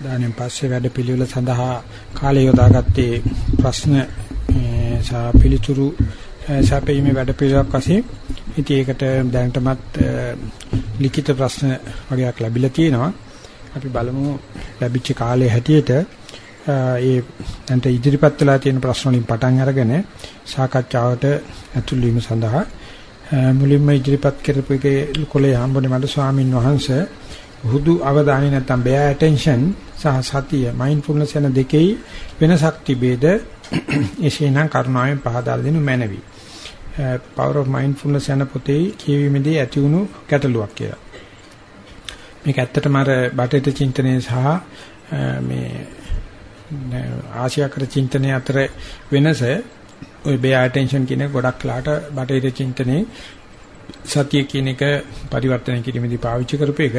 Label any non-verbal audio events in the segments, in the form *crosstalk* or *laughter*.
දානෙන් පස්සේ වැඩ පිළිවෙල සඳහා කාලය යොදාගත්තේ ප්‍රශ්න සහ පිළිතුරු සැපීමේ වැඩ පිළිවෙලක් වශයෙන්. ඉතින් ඒකට දැනටමත් ලිඛිත ප්‍රශ්න වගේක් ලැබිලා තියෙනවා. අපි බලමු ලැබිච්ච කාලයේ හැටියට ඒ දැන්ට ඉදිරිපත් වෙලා තියෙන ප්‍රශ්න වලින් පටන් අරගෙන සාකච්ඡාවට ඇතුළු වීම සඳහා මුලින්ම ඉදිරිපත් කරපු එකේ කොලේ හම්බුනේ මට ස්වාමින් වහන්සේ. හුදු අවධානය නැත්තම් bear attention සහ සතිය mindfulness යන දෙකේ වෙනසක් තිබේද *coughs* එසේනම් කරුණාවෙන් පහදා දෙනු මැනවි. power of mindfulness යන පොතේ කියවීමේදී ඇති වුණු ගැටලුවක් කියලා. මේක ඇත්තටම අර බටේට චින්තනය සහ මේ ආශියාකර චින්තනය අතර වෙනස ඔය bear attention කියන ගොඩක් ලාට බටේට චින්තනයේ සතිය කියන එක පරිවර්තනය කිරීමේදී පාවිච්චි කරපු එක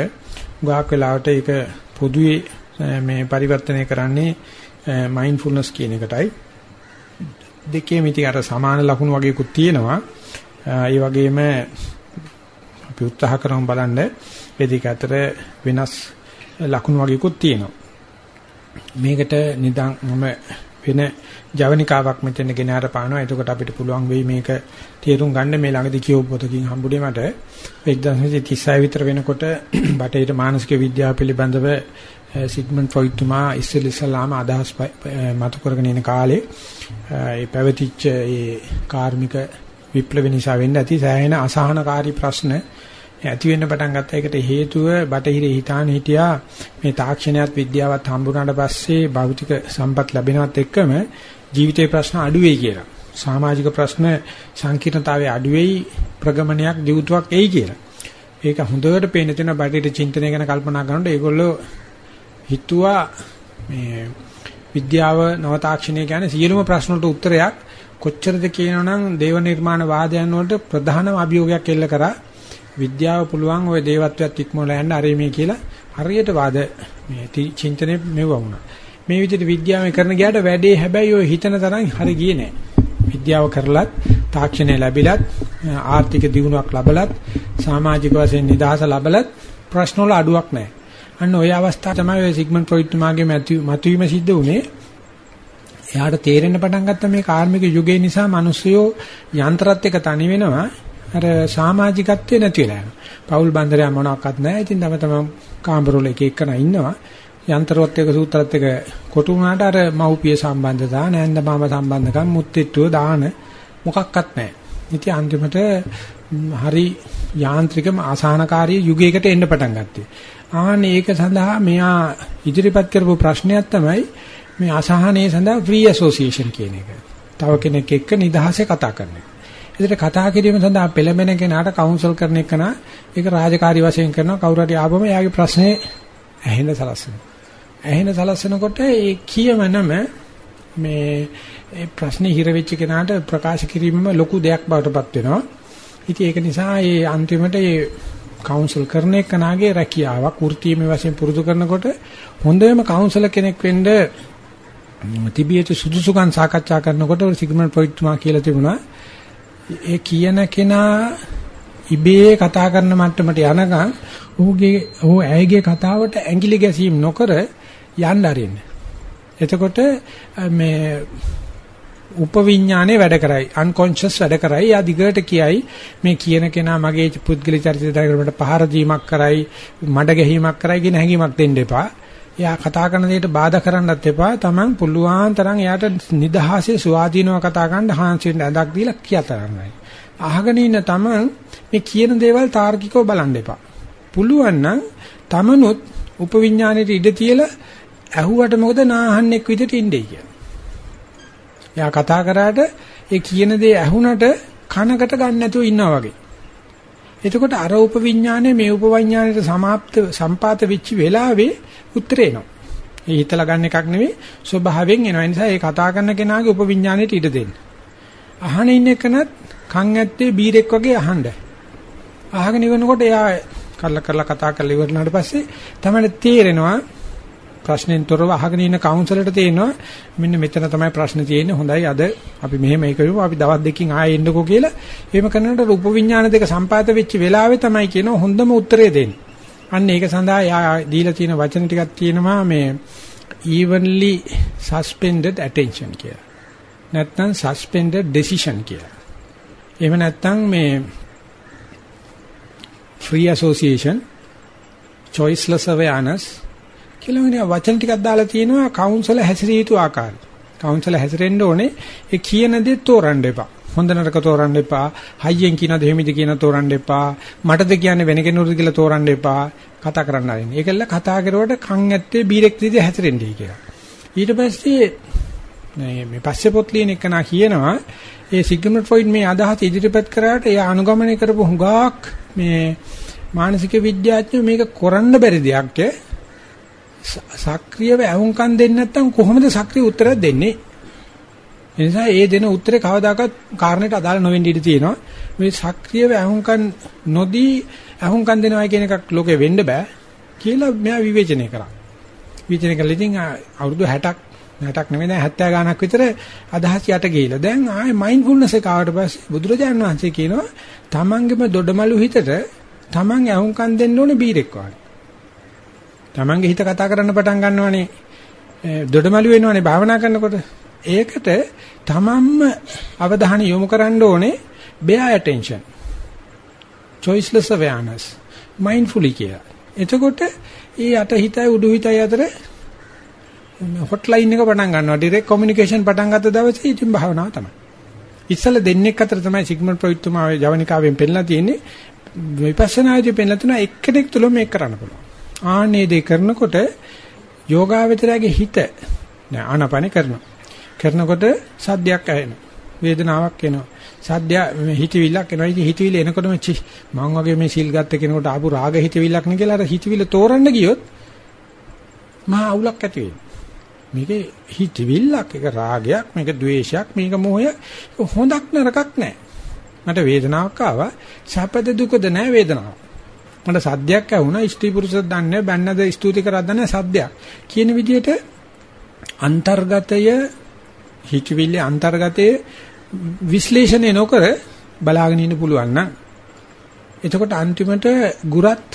ගාක් වෙලාවට ඒක පොදුවේ මේ පරිවර්තනය කරන්නේ මයින්ඩ්ෆුල්නස් කියන එකටයි. දෙකේම ඉතින් අර සමාන ලක්ෂණ වගේකුත් තියෙනවා. ඒ වගේම අපි උත්සාහ කරමු බලන්න මේ දෙක අතර වෙනස් ලක්ෂණ වගේකුත් තියෙනවා. මේකට නිදන් මම වෙන ජවනිකාවක් මෙතන ගෙන ආර පානවා. එතකොට අපිට පුළුවන් වෙයි මේක තේරුම් ගන්න. මේ ළඟදී කියවපු පොතකින් හම්බුනේ මට. 1936 විතර වෙනකොට බටහිර මානසික විද්‍යාව පිළිබඳව Eh, සිග්මන්ඩ් ෆ්‍රොයිඩ් තුමා ඉස්සෙල් ඉස්සලාම අදහස් eh, මතු කරගෙන ඉන කාලේ eh, ඒ පැවතිච්ච ඒ කාර්මික විප්ලව නිසා වෙන්න ඇති සෑහෙන අසහනකාරී ප්‍රශ්න ඇති වෙන්න පටන් ගත්තා. ඒකට හේතුව බටහිර හිතාන හිටියා මේ තාක්ෂණයත් විද්‍යාවත් හම්බුනාට පස්සේ භෞතික සම්පත් ලැබෙනවත් එක්කම ජීවිතේ ප්‍රශ්න අඩු වෙයි කියලා. සමාජික ප්‍රශ්න සංකීර්ණතාවය අඩු වෙයි ප්‍රගමනයක් දියුතුවක් එයි කියලා. ඒක හොඳට පේන තියෙන බටහිර චින්තනය ගැන කල්පනා කරනකොට ඒගොල්ලෝ හිතුවා මේ විද්‍යාව නව තාක්ෂණය කියන්නේ සියලුම ප්‍රශ්න වලට උත්තරයක් කොච්චරද කියනවනම් දේව නිර්මාණ වාදයන් වලට ප්‍රධානම අභියෝගයක් එල්ල කරා විද්‍යාව පුළුවන් ওই දේවත්වයට ඉක්මවලා යන්න අරේ මේ කියලා හරියට වාද මේ චින්තනයේ මෙව වුණා. මේ විදිහට විද්‍යාවෙන් කරන ගියාට වැඩේ හැබැයි ඔය හිතන තරම් හරි ගියේ නෑ. විද්‍යාව කරලත් තාක්ෂණය ලැබිලත් ආර්ථික දියුණුවක් ලැබලත් සමාජික වශයෙන් නිදහස ලැබලත් ප්‍රශ්න වල අඩුවක් නෑ. අන්න ওই අවස්ථාව තමයි ඔය සිග්මන්ඩ් ෆ්‍රොයිඩ් තුමාගේ මතුවීම සිද්ධ වුනේ. එයාට තේරෙන්න පටන් ගත්ත මේ කාර්මික යුගය නිසා මිනිස්සුયો යන්ත්‍රත් එක්ක තනි වෙනවා. අර සමාජිකත්වේ නැති වෙලා යනවා. පෞල් බන්දරය මොනක්වත් නැහැ. ඉතින් තම තමන් කාමරවල එක එකන ඉන්නවා. යන්ත්‍රවත් එක සූත්‍රත් එක කොටු වුණාට අර මව්පිය සම්බන්ධතා නැන්ද මාම සම්බන්ධකම් මුත්widetildeව දාන මොකක්වත් නැහැ. ඉතින් අන්තිමට හරි යාන්ත්‍රිකම ආසානකාරී යුගයකට එන්න පටන් ගත්තා. ආන්න ඒක සඳහා මෙයා ඉදිරිපත් කරපු ප්‍රශ්නයක් තමයි මේ අසහනයේ සඳහා ෆ්‍රී ඇසෝසියේෂන් කියන එක. තව කෙනෙක් එක්ක නිදහසේ කතා කරන එක. ඒකට කතා කිරීම සඳහා පෙළඹෙන කෙනාට කවුන්සල් කරන එක නා ඒක රාජකාරී වශයෙන් කරනවා කවුරු හරි ආවම එයාගේ ප්‍රශ්නේ ඇහෙන සලස්සනවා. ඇහෙන සලස්සනකොට ඒ කියමනම මේ ඒ ප්‍රශ්නේ හිර වෙච්ච කෙනාට ප්‍රකාශ කිරීමම ලොකු දෙයක් බවට පත් වෙනවා. ඉතින් ඒක නිසා ඒ අන්තිමට ඒ කවුන්සල් කරන එකනාගේ රැකියාවක් වෘත්තීය වශයෙන් පුරුදු කරනකොට හොඳම කවුන්සලර් කෙනෙක් වෙන්න තිබියට සුදුසුකම් සාකච්ඡා කරනකොට සිග්මන්ඩ් ෆ්‍රොයිඩ් තුමා කියලා තිබුණා ඒ කියන කෙනා ඉබේ කතා කරන මට්ටමට යනකම් ඔහුගේ ඔහු ඇයගේ කතාවට ඇඟිලි ගැසීම් නොකර යන්න අරින්න. එතකොට මේ උපවිඥානේ වැඩ කරයි අන්කොන්ෂස් වැඩ කරයි යා දිගට කියයි මේ කියන කෙනා මගේ පුද්ගලික චරිතය දරකට පහර දීමක් කරයි මඩ ගැහිමක් කරයි කියන හැඟීමක් දෙන්න එපා එයා කතා කරන දෙයට බාධා කරන්නත් එපා. Taman පුළුවන් තරම් එයාට නිදහසේ ස්වාධීනව කතා කරන්න හාන්සියෙන් ඇඳක් දීලා කියතරන්නයි. අහගෙන ඉන්න Taman මේ කියන දේවල් තාර්කිකව බලන්න එපා. පුළුවන් නම් Tamanut උපවිඥාණයට ඉඩ තියලා ඇහුවට මොකද නාහන්නෙක් විදිහට ඉන්නේ කියලා. එයා කතා කරාට ඒ කියන දේ ඇහුනට කනකට ගන්න නැතුව ඉන්නවා වගේ. එතකොට අර උපවිඥානේ මේ උපවිඥානයට සමාප්ත සම්පාත වෙච්ච වෙලාවේ උත්තරේ එනවා. ඒ හිතලා ගන්න එකක් නෙවෙයි ස්වභාවයෙන් එනවා. ඒ නිසා ඒ කතා කරන කෙනාගේ උපවිඥාණයට ඉඩ දෙන්න. අහන ඉන්න එකනත් කන් ඇත්තේ බීරෙක් වගේ අහන්න. අහගෙන ඉවරනකොට එයා කල්ලා කරලා කතා කරලා ඉවරනාට පස්සේ තමයි තේරෙනවා ප්‍රශ්නෙන් තොරව අහගෙන ඉන්න කවුන්සලර්ට තේරෙනවා මෙන්න මෙතන තමයි ප්‍රශ්නේ තියෙන්නේ හොඳයි අද අපි මෙහෙම ඒක කරමු අපි දවස් දෙකකින් ආයෙ එන්නකෝ කියලා එහෙම කරනකොට රූප විඥාන දෙක සම්පාත වෙච්ච වෙලාවේ තමයි කියනවා හොඳම උත්තරේ දෙන්නේ අන්න ඒක සඳහා යා දීලා තියෙන වචන ටිකක් තියෙනවා මේ evenly suspended attention කියලා. නැත්නම් suspended decision කියලා. එහෙම නැත්නම් මේ free association choiceless awareness කියලා වෙන වචන ටිකක් දාලා තියෙනවා කවුන්සල හැසිරිය යුතු ආකාරය. කවුන්සල හැසිරෙන්න ඕනේ ඒ කියන දේ තෝරන්න එපා. හොඳ නරක තෝරන්න එපා. හයියෙන් කියනද එහෙමද කියන තෝරන්න එපා. මටද කියන්නේ වෙන කෙනෙකුට කියලා තෝරන්න එපා. කතා කරන්න ආරින්න. ඒකල්ල කතා කරුවට කන් ඇත්තේ බීරෙක් විදිහට හැසිරෙන්නේ කියලා. ඊට පස්සේ මේ පස්සේ පොත් ලියන එක නා කියනවා ඒ සිග්මන්ඩ් ෆ්‍රොයිඩ් මේ අදහස ඉදිරිපත් කරාට එයා අනුගමනය කරපු හුඟක් මේ මානසික විද්‍යාඥයෝ මේක කරන්න බැරි දෙයක් සක්‍රියව අහුම්කම් දෙන්නේ නැත්නම් කොහොමද සක්‍රිය උත්තරයක් දෙන්නේ ඒ නිසා ඒ දෙන උත්තරේ කවදාකවත් කාරණේට අදාළ නොවෙන්න ඉඩ තියෙනවා මේ සක්‍රියව අහුම්කම් නොදී අහුම්කම් දෙනවා කියන එකක් ලෝකේ වෙන්න බෑ කියලා මෙයා විවේචනය කරා විවේචනය කළා ඉතින් අවුරුදු 60ක් 60ක් නෙමෙයි දැන් 70 ගාණක් විතර අදහස් යට ගිහිලා. දැන් ආයේ මයින්ඩ්ෆුල්නස් එක ආවට පස්සේ බුදුරජාන් වහන්සේ කියනවා තමන්ගේම දොඩමලු හිතට තමන් ඇහුම්කන් දෙන්න ඕනේ බීරෙක් වගේ. තමන්ගේ හිත කතා කරන්න පටන් ගන්නවනේ දොඩමලු වෙනවනේ භාවනා කරනකොට. ඒකට තමන්ම අවධානය යොමු කරන්න ඕනේ bear attention. choiceless awareness. mindfully කියලා. එතකොට ඒ අට හිතයි උඩු හිතයි අතර හොට්ලයින් එක පටන් ගන්නවා ඩිරෙක්ට් කොමියුනිකේෂන් පටන් ගත්ත දවසේ ඉතින් භාවනාව තමයි. ඉස්සල දෙන්නෙක් අතර තමයි සිග්මන්ඩ් ෆ්‍රොයිඩ් තුමා ජවනිකාවෙන් පෙන්නලා තියෙන්නේ විපස්සනාදී පෙන්නලා තුන එක්කෙනෙක් තුල මේක කරන්න පුළුවන්. ආනේ දෙය කරනකොට යෝගාවචරයේ හිත නෑ ආනපන කරනවා. කරනකොට සද්දයක් ඇහෙනවා. වේදනාවක් එනවා. සද්ද හිතවිල්ලක් එනවා. ඉතින් හිතවිල්ල එනකොටම චි මං වගේ මේ සිල් ගත්ත කෙනෙකුට ආපු රාග හිතවිල්ලක් නේ කියලා අර හිතවිල්ල තෝරන්න ගියොත් මහා අවුලක් ඇති වෙනවා. මේකේ හිතවිල්ලක් එක රාගයක් මේක ද්වේෂයක් මේක මොහය හොඳක් නරකක් නැහැ මට වේදනාවක් ආවා සැපද දුකද නැහැ වේදනාව මට සද්දයක් ඇහුණා ස්ත්‍රී පුරුෂද දන්නේ බැන්නද ස්තුති කරද්ද නැහැ සද්දයක් කියන විදිහට අන්තර්ගතය හිතවිල්ලේ අන්තර්ගතයේ විශ්ලේෂණය නොකර බලාගෙන ඉන්න පුළුවන් නම් එතකොට අන්තිමට ගුරත්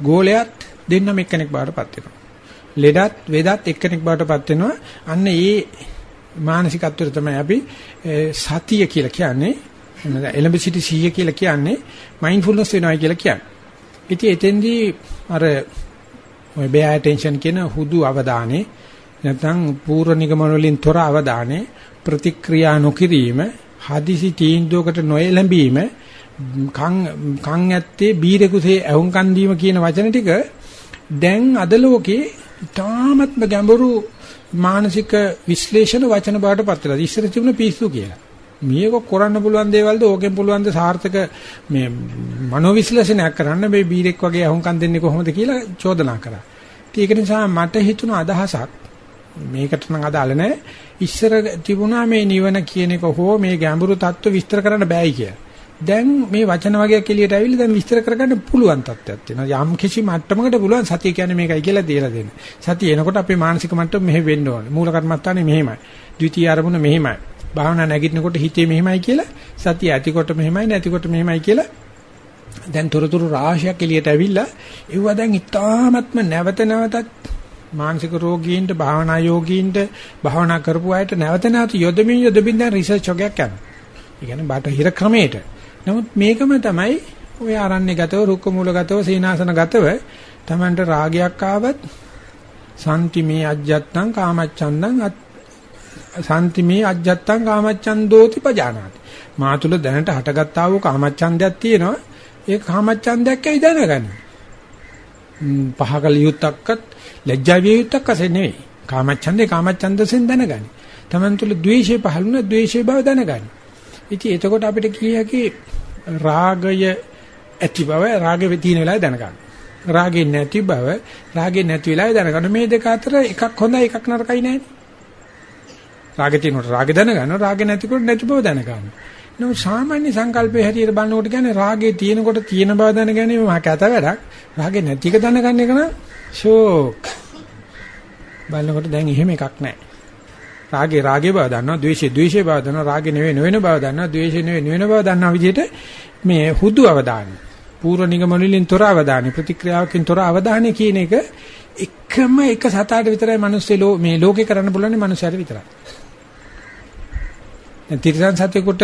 ගෝලයක් දෙන්නම එක්කෙනෙක් බාටපත් වෙනවා ලෙඩත් වේදත් එක්කෙනෙක් බවටපත් වෙනවා. අන්න ඒ මානසිකත්වයට තමයි අපි සතිය කියලා කියන්නේ. එලඹ සිටි සීය කියලා කියන්නේ මයින්ඩ්ෆුල්නස් වෙනවා කියලා කියන්නේ. ඉතින් එතෙන්දී අර ඔය බේ ඇටෙන්ෂන් කියන හුදු අවධානය නැත්නම් පූර්ව නිගමන වලින් තොර අවධානය ප්‍රතික්‍රියා නොකිරීම හදිසි තීන්දුවකට නොඑළඹීම කන් කන් ඇත්තේ බීරෙකුසේ ඇහුම්කන් දීම කියන වචන ටික දැන් අද ලෝකේ ඉතාමත්ම ගැඹුරු මානසික විශ්ලේෂණ වචන බවට පත් වෙලා. ඉස්සර තිබුණ පිස්සු කියලා. මේක කරන්න පුළුවන් දේවල්ද ඕකෙන් පුළුවන් ද සාර්ථක මේ මනෝවිශ්ලේෂණයක් කරන්න මේ බීරෙක් වගේ අහුම්කම් දෙන්නේ කොහොමද කියලා චෝදනා කරා. ඒක නිසා මට හිතුණ අදහසක් මේකට නම් අදාළ නැහැ. ඉස්සර තිබුණා මේ නිවන කියන එක හෝ මේ ගැඹුරු தত্ত্ব විස්තර කරන්න බෑයි කියලා. දැන් මේ වචන වගේක් එළියට ඇවිල්ලා දැන් විස්තර කරගන්න පුළුවන් තත්ත්වයක් තියෙනවා. යම් කිසි මට්ටමකට පුළුවන් සතිය කියන්නේ මේකයි කියලා දේලා දෙන්න. සතිය එනකොට අපේ මානසික මට්ටම මෙහෙ වෙන්න ඕනේ. මූල කර්මස්ථානේ මෙහෙමයි. ද්විතීයි ආරමුණ මෙහෙමයි. භාවනා නැගිටිනකොට හිතේ මෙහෙමයි කියලා සතිය ඇතිකොට මෙහෙමයි නැතිකොට මෙහෙමයි කියලා දැන් තොරතුරු රාශියක් එළියට ඇවිල්ලා ඒව දැන් ඉතාමත්ම නැවත නැවතත් මානසික රෝගීන්ට භාවනා යෝගීන්ට භාවනා කරපු අයට නැවත නැවත යොදමින් යොදමින් දැන් රිසර්ච් එකක් කරනවා. ඒ කියන්නේ බටහිර ක්‍රමයට නමුත් මේකම තමයි ඔය ආරණ්‍ය ගතව රුක්ක මූල ගතව සීනාසන ගතව Tamanට රාගයක් ආවත් සම්තිමේ අජ්ජත්තං කාමච්ඡන්දං සම්තිමේ අජ්ජත්තං කාමච්ඡන්දෝති පජානාති මා තුල දැනට හටගත්තා වූ කාමච්ඡන්දයක් තියෙනවා ඒ කාමච්ඡන්දයක් ඇයි දැනගන්නේ පහකල යුත්තක්වත් ලැජ්ජා විය යුත්තක් අසේ නෙවෙයි කාමච්ඡන්දේ කාමච්ඡන්දසෙන් දැනගන්නේ Taman තුල ද්වේෂය පහළුන ද්වේෂය බව දැනගන්නේ ඉතින් එතකොට අපිට කිය හැකි රාගය ඇති බව රාගෙ තියෙන වෙලාවේ දැනගන්න. රාගෙ නැති බව රාගෙ නැති වෙලාවේ දැනගන්න. මේ දෙක අතර එකක් හොඳයි එකක් නරකයි නෑනේ. රාගෙ තියෙනකොට රාගෙ දැනගන්න රාගෙ නැතිකොට නැති බව දැනගන්න. නෝ සාමාන්‍ය සංකල්පයේ හැටියට බලනකොට කියන්නේ රාගේ තියෙනකොට තියෙන බව දැනගැනීම මහ කැත වැඩක්. රාගේ නැති එක දැනගන්න එක නම් ෂෝක්. බලනකොට දැන් එහෙම එකක් නැහැ. රාගේ රාගේ බව දන්නවා, ද්වේෂේ ද්වේෂේ බව දන්නවා, රාගේ නෙවෙයි නොවන බව දන්නවා, ද්වේෂේ නෙවෙයි නොවන බව දන්නා විදිහට මේ හුදු අවදානයි. පූර්ව නිගමනවලින් තොර අවධානය ප්‍රතික්‍රියාවකින් තොර අවධානය කියන එක එකම එක සතාට විතරයි මිනිස්සු මේ ලෝකේ කරන්න පුළුවන් මිනිස්සුන්ට විතරයි. දැන් තිරසන් සතෙකුට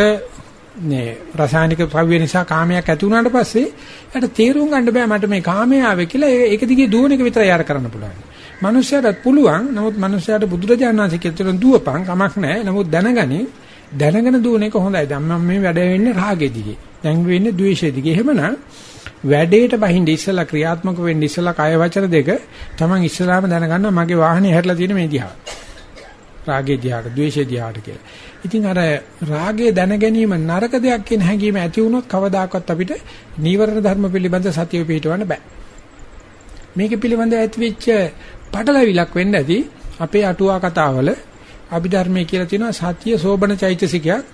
මේ රසායනික ද්‍රව්‍ය නිසා කාමයක් ඇති වුණාට පස්සේ එයාට තේරුම් ගන්න බෑ මට මේ කාමය ආවේ කියලා ඒක දිගේ දුවන එක විතරයි යාර කරන්න පුළුවන්. මිනිස්සයාට පුළුවන්. නමුත් මිනිස්සයාට බුදුරජාණන් වහන්සේ කියන දුවපන් කමක් නැහැ. නමුත් දැනගනි දැනගෙන දුවන එක හොඳයි. දැන් මම මේ වැඩ වෙන්නේ රාගෙ දිගේ. දැන් වෙන්නේ ද්වේෂෙ දිගේ. එහෙමනම් වැඩේට බහින්ද ඉස්සලා ක්‍රියාත්මක වෙන්න ඉස්සලා කය වචන දෙක තමන් ඉස්සලාම දැනගන්න මගේ වාහනේ හැරලා තියෙන මේ දිහා. රාගේ දිහාට, ද්වේෂේ දිහාට කියලා. ඉතින් අර රාගය දැන ගැනීම නරක දෙයක් කියන හැඟීම ඇති වුණොත් කවදාකවත් අපිට නීවරණ ධර්ම පිළිබඳ සතිය පිටවන්න බෑ. මේක පිළිබඳ ඇතිවෙච්ච පටලවිලක් වෙන්න ඇති අපේ අටුවා කතාවල අභිධර්මයේ කියලා තියෙනවා සතිය සෝබන චෛතසිකයක්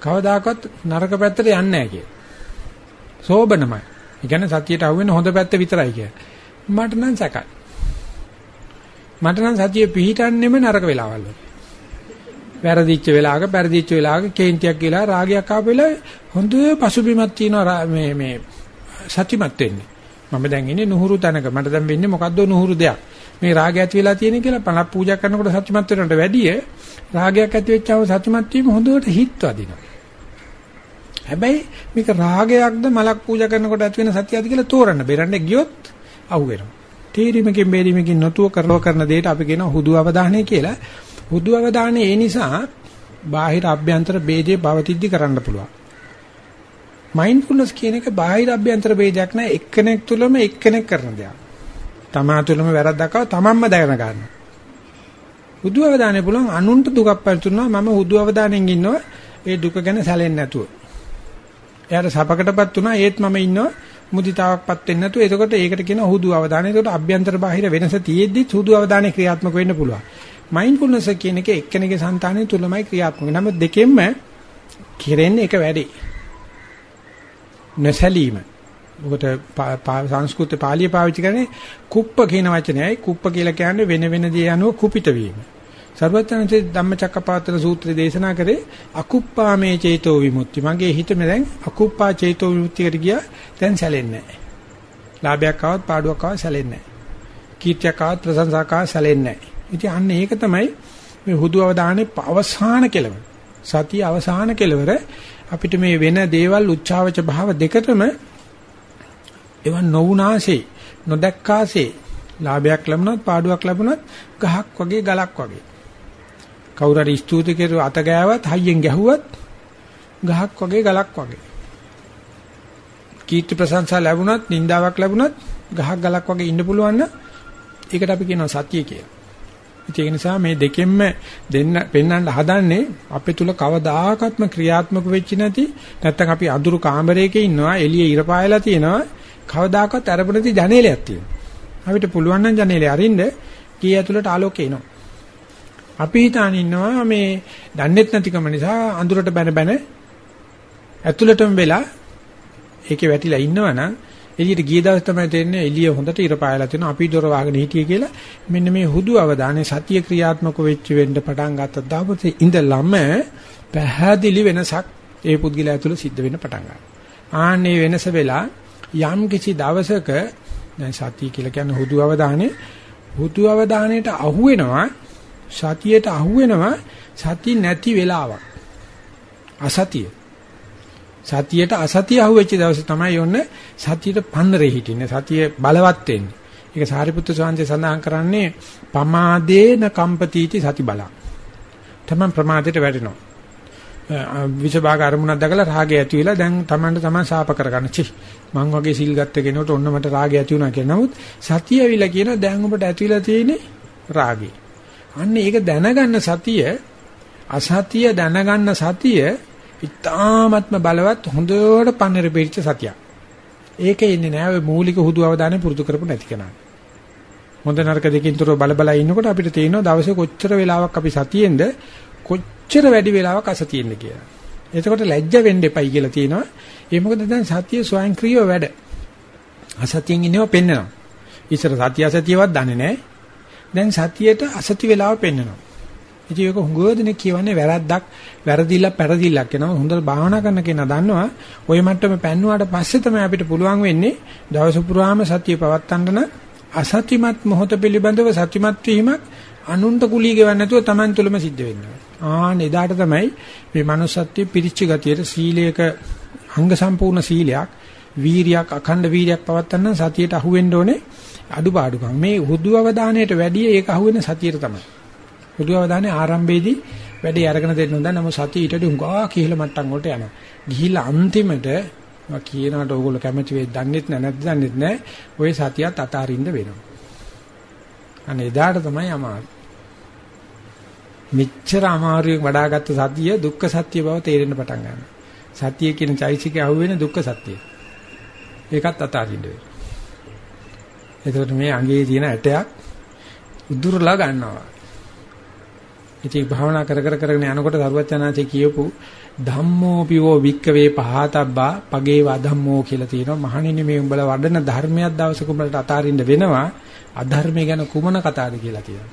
කවදාකවත් නරක පැත්තට යන්නේ නැහැ කිය. සෝබනමයි. ඒ කියන්නේ සතියට අහුවෙන හොඳ පැත්ත විතරයි කිය. මට නම් සැකයි. මට නම් සතිය පිහිටන්නෙම නරක වෙලාවල් වල. වැරදිච්ච වෙලාවක, පෙරදිච්ච වෙලාවක කේන්තියක් කියලා රාගයක් ආපු වෙලාවේ හොඳ පසුබිමක් තියෙනවා මේ මේ සතිමත් වෙන්නේ. මම දැන් ඉන්නේ නුහුරු තැනක. මට දැන් වෙන්නේ මොකද්ද නුහුරු දෙයක්. මේ රාගය ඇති වෙලා තියෙන කියලා පළක් පූජා කරනකොට සත්‍යමත් වෙනට වැඩිය රාගයක් ඇති වෙච්චාම සත්‍යමත් වීම හොඳට හිත් වදිනවා. හැබැයි මේක රාගයක්ද මලක් පූජා කරනකොට ඇති වෙන සත්‍යයද කියලා තෝරන්න බෙරන්න ගියොත් අහු වෙනවා. තීරීමකින් බේරීමකින් නොතුව කරලව කරන දෙයට අපි කියන හුදු අවධානය කියලා. හුදු අවධානය ඒ නිසා බාහිර අභ්‍යන්තර ભેදේ පවතිද්දි කරන්න පුළුවන්. මයින්ඩ්ෆුල්නස් කියන එක බාහිර අභ්‍යන්තර ભેදයක් නෑ එක්කෙනෙක් තුලම එක්කෙනෙක් කරන දෙයක්. තමා තුළම වැරද්දක් ආව තමන්ම දැන ගන්නවා. හුදු අවධානය පුළුවන් අනුන්ට දුකක් පැතුනවා මම හුදු අවධානයෙන් ඉන්නවා ඒ දුක ගැන සැලෙන්නේ නැතුව. එයාට සපකටපත් වුණා ඒත් මම ඉන්නවා මුදිතාවක්පත් වෙන්නේ නැතුව. එතකොට ඒකට කියන හුදු අවධානය. එතකොට අභ්‍යන්තර බාහිර වෙනස තියෙද්දි හුදු අවධානය ක්‍රියාත්මක වෙන්න පුළුවන්. මයින්ඩ්ෆුල්නස් කියන එක එක්කෙනෙකුගේ సంతානය තුලමයි ක්‍රියාත්මක. නමුත් දෙකෙන්ම කෙරෙන්නේ එක වැඩේ. නැසලීම ඔකට සංස්කෘත පාලිය පාවිච්චි කරන්නේ කුප්ප කියන වචනයයි කුප්ප කියලා කියන්නේ වෙන වෙන දේ අනුව කුපිත වීම. සර්වඥාන්සේ ධම්මචක්කපවත්තන සූත්‍රය දේශනා කරේ අකුප්පාමේ චේතෝ විමුක්ති. මගේ හිතම දැන් අකුප්පා චේතෝ විමුක්තියට ගියා දැන් සැලෙන්නේ නැහැ. ලාභයක් ආවත් පාඩුවක් ආවත් සැලෙන්නේ නැහැ. කීර්තියක් ආවත් ප්‍රශංසාවක් ආවත් සැලෙන්නේ නැහැ. ඉතින් අන්න ඒක තමයි මේ හුදු අවධානයේ අවසාන කෙලවර. සතිය අවසාන කෙලවර අපිට මේ වෙන දේවල් උච්චාවච භාව දෙකටම එවන් නොවුනාසේ නොදැක්කාසේ ලාභයක් ලැබුණත් පාඩුවක් ලැබුණත් ගහක් වගේ ගලක් වගේ කවුරු හරි ස්තුති කෙරුව අත ගෑවත් හයියෙන් ගැහුවත් ගහක් වගේ ගලක් වගේ කීර්ති ප්‍රශංසා ලැබුණත් නින්දාවක් ලැබුණත් ගහක් ගලක් වගේ ඉන්න පුළුවන් නම් ඒකට අපි කියනවා සත්‍ය කියලා. ඒ නිසා මේ දෙකෙන්ම දෙන්න පෙන්වන්න හදන්නේ අපේ තුල කවදාකත්ම ක්‍රියාත්මක වෙච්ච නැති නැත්තම් අපි අඳුරු කාමරයක ඉන්නවා එළියේ ඉර පායලා තියෙනවා කවදාකවත් අරබුණති ජනේලයක් තියෙනවා. අපිට පුළුවන් නම් ජනේලේ අරින්න කී ඇතුළට ආලෝකය එනවා. අපි හිතාන ඉන්නවා මේ දන්නේත් නැතිකම නිසා අඳුරට බැන බැන ඇතුළටම වෙලා ඒකේ වැටිලා ඉන්නවනම් එළියට ගිය දවස් තමයි තේරෙන්නේ එළිය හොඳට ඉර පායලා තියෙනවා අපි දොර වහගෙන හිටියේ කියලා මෙන්න මේ හුදු අවධානයේ සතිය ක්‍රියාත්මක වෙච්ච වෙන්න පටන් ගත්ත දාපතේ ඉඳලම පැහැදිලි වෙනසක් ඒ පුද්ගලයා තුළ සිද්ධ වෙන්න පටන් ගන්නවා. ආන්නේ වෙනස වෙලා යම් කිසි දවසක දැන් සතිය කියලා කියන්නේ හුදු අවධානය හුදු අවධානයට අහු වෙනවා සතියට අහු වෙනවා සති නැති වෙලාවක් අසතිය සතියට අසතිය අහු වෙච්ච දවසේ තමයි යොන්නේ සතියට පන්නරේ හිටින්නේ සතිය බලවත් වෙන්නේ ඒක සාරිපුත්‍ර ස්වාමීන් සඳහන් කරන්නේ පමාදේන කම්පතිටි සති බලං තමන් ප්‍රමාදයට වැටෙනවා විෂභාග අරමුණක් දැකලා රාගය ඇති වෙලා දැන් Tamanට Taman සාප කරගන්න. චි මං වගේ සිල් ගත්ත කෙනෙකුට ඔන්න මට රාගය ඇති වුණා කියලා. නමුත් සතිය ඇවිල්ලා කියන දැන් ඔබට ඇතිලා තියෙන්නේ රාගය. අන්න ඒක දැනගන්න සතිය අසතිය දැනගන්න සතිය ඉතාමත්ම බලවත් හොඳට පන්නර පිටිච්ච සතියක්. ඒකේ ඉන්නේ නෑ ඔය මූලික හුදු අවධානය පුරුදු කරපු නැති කෙනා. හොඳ නරක දෙකින් තොරව බල බල ඉන්නකොට අපිට තේරෙනවා දවසේ කොච්චර වෙලාවක් අපි සතියෙන්ද කොච්චර වැඩි වෙලාවක් අසතියෙන්ද කියලා. එතකොට ලැජ්ජ වෙන්න එපයි කියලා තියෙනවා. ඒ මොකද දැන් සතිය ස්වයංක්‍රීයව වැඩ. අසතියෙන් ඉන්නව පෙන්නනවා. ඉතර සතිය අසතියවත් දන්නේ නැහැ. දැන් සතියට අසති වෙලාව පෙන්නනවා. ඉතින් ඒක හුඟවදෙනෙක් කියවන්නේ වැරද්දක් වැරදිලා පෙරදිල්ලක් වෙනවා. හොඳට භාවනා කරන කෙනා දන්නවා ওই මට්ටම පැන්නුවාට පස්සේ තමයි අපිට පුළුවන් වෙන්නේ දවස පුරාම සතිය පවත්තන්න අසත්‍යමත් මොහොත පිළිබඳව සත්‍යමත් වීමක් අනුන්ට කුලී ගෙවන්න නැතුව Taman තුලම සිද්ධ වෙනවා. ආන් එදාට තමයි මේ manussත්වයේ පිරිච්ච ගතියට සීලයක අංග සම්පූර්ණ සීලයක් වීරියක් අඛණ්ඩ වීරියක් පවත්තන්න සතියට අහු වෙන්න ඕනේ අඩුපාඩුකම්. මේ හුදු අවධානයට වැඩිය ඒක අහු වෙන සතියට තමයි. හුදු අවධානයේ ආරම්භයේදී වැඩි අරගෙන දෙන්න හොඳ නම් සතිය ඊටට උඟා කියලා මට්ටම් වලට යනවා. ගිහිල්ලා අන්තිමට කියනකට ඕගොල්ලෝ කැමති වෙයි දන්නෙත් නැ නැද්ද දන්නෙත් නැහැ. ওই සතියත් අතාරින්න වෙනවා. අනේ එදාට තමයි අමාරු. මෙච්චර අමාරුවෙන් වඩාගත්ත සතිය දුක්ඛ සත්‍ය බව තේරෙන්න පටන් ගන්නවා. සතිය කියන චෛසිකය අහුවෙන දුක්ඛ සත්‍යය. ඒකත් අතාරින්න වෙනවා. එතකොට මේ අඟේ තියෙන ඇටයක් උදුරලා ගන්නවා. ඉතින් භාවනා කර කර කරගෙන යනකොට දරුවචනාචේ කියපු ධම්මෝ පිවෝ වික්කවේ පහතබ්බා පගේ වධම්මෝ කියලා තියෙනවා. මහණෙනි මේ උඹලා වඩන ධර්මයක් දවසක උඹලට අතාරින්න වෙනවා. අධර්මය ගැන කුමන කතාවද කියලා කියනවා.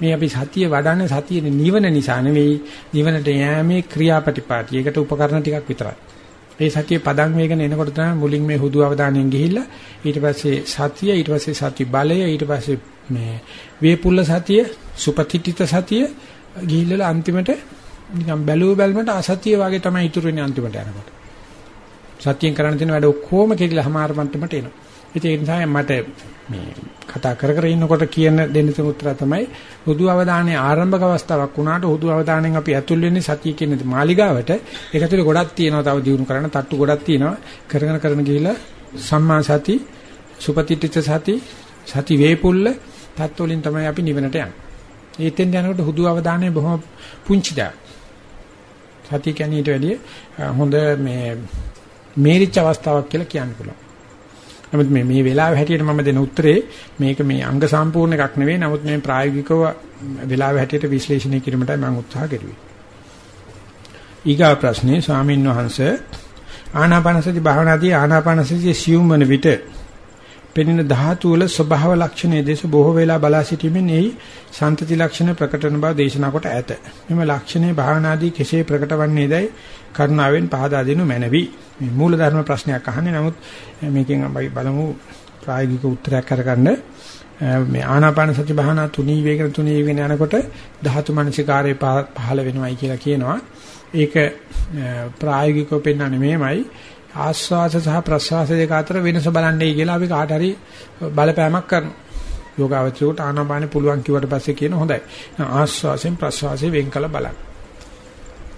මේ අපි සතිය වඩන්නේ සතියේ නිවන නිසා නෙවෙයි නිවනට යෑමේ ක්‍රියාපටිපාටි. ඒකට උපකරණ ටිකක් විතරයි. ඒ සතිය පදන් වේගන එනකොට තමයි මුලින් මේ හුදු අවධානයෙන් ගිහිල්ලා ඊට පස්සේ සතිය ඊට පස්සේ සති බලය ඊට පස්සේ මේ වේපුල්ල සතිය සුපතිත්‍ිත සතිය ගිහිල්ලා අන්තිමට නිකන් බැලුව බැලමට අසතිය වගේ තමයි ඉතුරු වෙන්නේ අන්තිමට යනකොට. සතියෙන් කරන්න තියෙන වැඩ ඔක්කොම කෙරිලා හමාර මට්ටමට එනවා. ඒ නිසා මට මේ කතා කර කර ඉන්නකොට කියන දෙන්න තියෙන උත්තරය තමයි හුදු අවධානයේ ආරම්භක අවස්ථාවක් වුණාට හුදු අවධානයෙන් අපි ඇතුල් වෙන්නේ සතිය කියන මාලිගාවට ඒක ඇතුලේ ගොඩක් තියෙනවා තව දිනු කරන්න. තට්ටු ගොඩක් තියෙනවා. කරගෙන කරගෙන ගිහිලා සම්මා සති සුපතිත්‍ිත සති සති වේපුල්ල තත්වලින් තමයි අපි නිවනට යන්නේ. ඒතෙන් යනකොට හුදු අවධානයේ බොහොම පුංචි දා සතිය කියන්නේ ඊට වැඩිය හොඳ මේ මේරිච්ච අවස්ථාවක් කියලා කියන්න පුළුවන් නමුත් මේ මේ වෙලාව හැටියට මම දෙන උත්තරේ මේක මේ අංග සම්පූර්ණ එකක් නෙවෙයි. නමුත් මේ ප්‍රායෝගිකව වෙලාව හැටියට විශ්ලේෂණය කිරීමටයි මම උත්සාහ කෙරුවේ. ඊගා ප්‍රශ්නේ ස්වාමීන් වහන්සේ ආනාපානසති භාවනාදී ආනාපානසතිය සියුම් වන විට පෙනෙන ධාතු වල ස්වභාව ලක්ෂණයේ දේශ බොහෝ වෙලා බලා සිටීමෙන් එහි සන්තති ලක්ෂණ ප්‍රකට වන බව දේශනා කොට ඇත. මෙම ලක්ෂණේ භාවනාදී කෙසේ ප්‍රකට වන්නේදයි කරුණාවෙන් පහදා දෙනු මැනවි. මේ මූල ධර්ම ප්‍රශ්නයක් අහන්නේ. නමුත් මේකෙන් අපි බලමු ප්‍රායෝගික උත්තරයක් කරගන්න. මේ ආනාපාන සති භාවනා තුනී වේගන තුනී වේගන යනකොට ධාතු මනසිකාරයේ පහළ වෙනවයි කියලා කියනවා. ඒක ප්‍රායෝගිකව පෙන්වන්නේ මෙහෙමයි. ආස්වාස සහ ප්‍රස්වාස දෙක අතර වෙනස බලන්නයි කියලා අපි කාට හරි බලපෑමක් කරනවා. යෝගාවචරයට ආනාපානෙ පුළුවන් කිව්වට පස්සේ කියන හොඳයි. ආස්වාසෙන් ප්‍රස්වාසයෙන් වෙන් කළ බලන්න.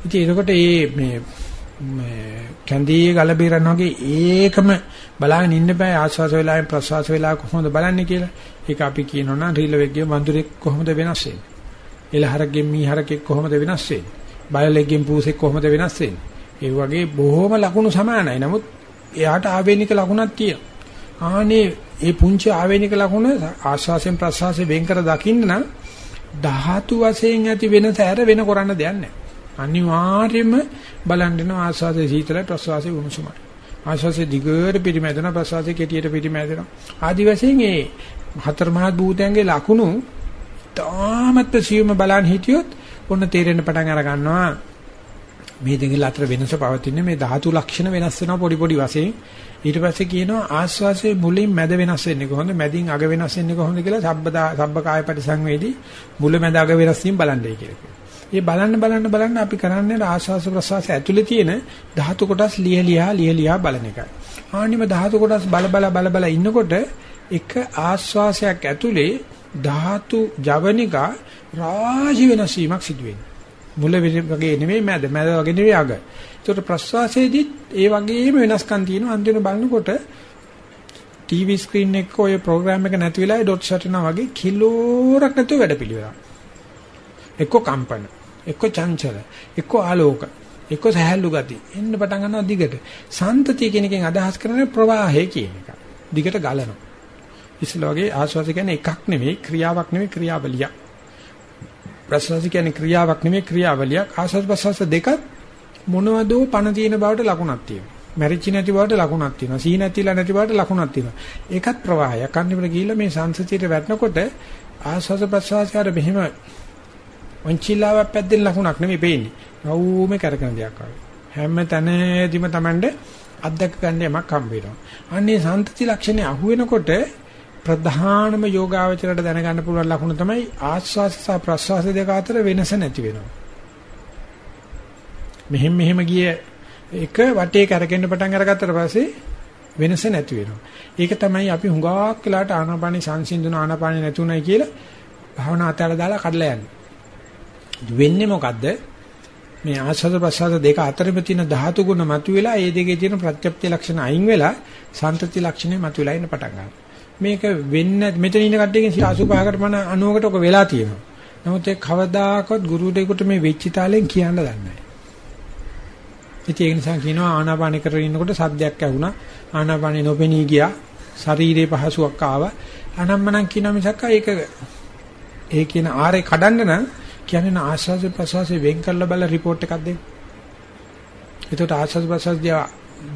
ඉතින් එතකොට මේ මේ කැන්දී ගල බීරන වගේ ඒකම බලාගෙන ඉන්න බෑ ආස්වාස වෙලාවෙන් ප්‍රසවාස වෙලාව කොහොමද බලන්නේ කියලා. ඒක අපි කියනවා නම් රීලවෙක්ගේ වඳුරෙක් කොහොමද වෙනස් වෙන්නේ? එලහරගෙන් මීහරකෙක් කොහොමද වෙනස් වෙන්නේ? බයලෙක්ගෙන් පූසෙක් කොහොමද වෙනස් වෙන්නේ? ඒ වගේ බොහොම ලකුණු සමානයි. නමුත් එයාට ආවේනික ලකුණක් තියෙනවා. ආනේ ඒ පුංචි ආවේනික ලකුණ ආස්වාසයෙන් ප්‍රසවාසයෙන් වෙන් කර දකින්න නම් ධාතු වශයෙන් ඇති වෙනස ඇර වෙන කරන්න දෙයක් නැහැ. අනිවාර්යයෙන්ම බලන්න වෙන ආස්වාදයේ සීතලයි ප්‍රසවාසයේ උණුසුමයි. ආස්වාදයේ දිගට පිටිමැදෙන ප්‍රසවාසයේ කෙටියට පිටිමැදෙන. ආදි වශයෙන් ඒ හතර මහත් භූතයන්ගේ ලකුණු තාමත් සියුම බලන් හිටියොත් ඔන්න තේරෙන්න පටන් අර ගන්නවා මේ දෙකල අතර වෙනස පවතින්නේ මේ ධාතු ලක්ෂණ වෙනස් වෙනවා පොඩි පොඩි වශයෙන් ඊට පස්සේ කියනවා ආස්වාසේ මුලින් මැද වෙනස් වෙන්නේ කොහොමද මැදින් අග වෙනස් වෙන්නේ කොහොමද කියලා සබ්බදා සබ්බ කාය පරිසංවේදී මුල මැද අග වෙනස් වීම බලන්නයි කියලා. ඒ බලන්න බලන්න බලන්න අපි කරන්නේ ආශාස ප්‍රසවාස ඇතුලේ තියෙන ධාතු කොටස් ලියලියා ලියලියා බලන එකයි. ආනිම ධාතු කොටස් බල බල බල බල ඉන්නකොට එක ආශ්වාසයක් ඇතුලේ ධාතු ජවනිකා රාශි වෙනස් වීමක් සිදු වෙනවා. මුල වගේ නෙවෙයි මැද මැද වගේ නෙවෙයි අග. ඒකට ප්‍රශ්වාසයේදීත් ඒ වගේම වෙනස්කම් තියෙනවා. අන්තිම බලනකොට ටීවී ස්ක්‍රීන් එක ඔය ප්‍රෝග්‍රෑම් එක නැති වෙලාවේ ඩොට් ෂට් වෙනවා වගේ කිලෝරක් නැතුව වැඩ පිළිවෙලක්. එක්ක කම්පන. එක්ක චංචල, එක්ක ආලෝක, එක්ක සහැල්ලු ගති. එන්න පටන් ගන්නවා දිගට. සන්තතිය කියන එකෙන් අදහස් කරන්නේ ප්‍රවාහය කියන එක. දිගට ගලනවා. ඉස්සල වගේ ආශ්වාස කියන්නේ එකක් නෙවෙයි, ක්‍රියාවක් නෙවෙයි, ක්‍රියාවලියක්. ප්‍රශ්වාස කියන්නේ ක්‍රියාවක් නෙවෙයි, ක්‍රියාවලියක්. ආශ්වාස ප්‍රශ්වාස දෙකත් මොනවදෝ පණ තියෙන බවට ලකුණක් තියෙනවා. මැරිච්ච නැති බවට ලකුණක් තියෙනවා. සී නැතිලා නැති බවට ලකුණක් තියෙනවා. ඒකත් ප්‍රවාහයක්. අන්තිමට ගිහිල්ලා මේ සංසතියට වැටෙනකොට ආශ්වාස ප්‍රශ්වාසය අර මෙහෙම වංචිලාවක් පැද්දෙන ලකුණක් නෙමෙයි පේන්නේ. රවුමේ කරකන දෙයක් වගේ. හැම තැනදීම Tamande අත්දැක ගන්න යමක් හම්බ වෙනවා. අන්නේ සන්තති ලක්ෂණේ අහුවෙනකොට ප්‍රධානම යෝගාවචරයට දැනගන්න පුළුවන් ලකුණ තමයි ආස්වාස සහ ප්‍රස්වාස දෙක අතර වෙනස නැති වෙනවා. මෙහෙම මෙහෙම ගිය එක වටේ කරකෙන්න පටන් අරගත්තට පස්සේ වෙනස නැති වෙනවා. ඒක තමයි අපි හුඟක් වෙලාට ආනාපානි සංසිඳුන ආනාපානි නැතුණයි කියලා භාවනා අතර දාලා කඩලා යන්නේ. වෙන්නේ මොකද්ද? මේ ආස්වාද ප්‍රසආද දෙක අතරින් තියෙන ධාතු ගුණ මතුවෙලා ඒ දෙකේ තියෙන ප්‍රත්‍යක්ෂ ලක්ෂණ අයින් වෙලා සන්තති ලක්ෂණය මතුවලා ඉන්න පටන් ගන්නවා. මේක වෙන්න මෙතන ඉන්න කට්ටියකින් 85කට මන 90කට ඔක වෙලා තියෙනවා. නමුත් ඒ කවදාකවත් ගුරුදෙකුට මේ වෙච්ච තාලෙන් කියන්න දන්නේ නැහැ. ඉතින් ඒ නිසා කියනවා ආනාපාන කරගෙන ඉන්නකොට සද්දයක් ඇහුණා. ආනාපානෙ නොපෙනී ගියා. ශරීරේ පහසුවක් ආවා. අනම්මනම් කියන මිසක් ඒක ඒ කියන ආරේ කඩන්න නම් කියන්නේ ආස්වාද ප්‍රසවාසයෙන් වෙන් කරලා බලලා report එකක් දෙන්න. එතකොට ආස්වාද ප්‍රසවාසය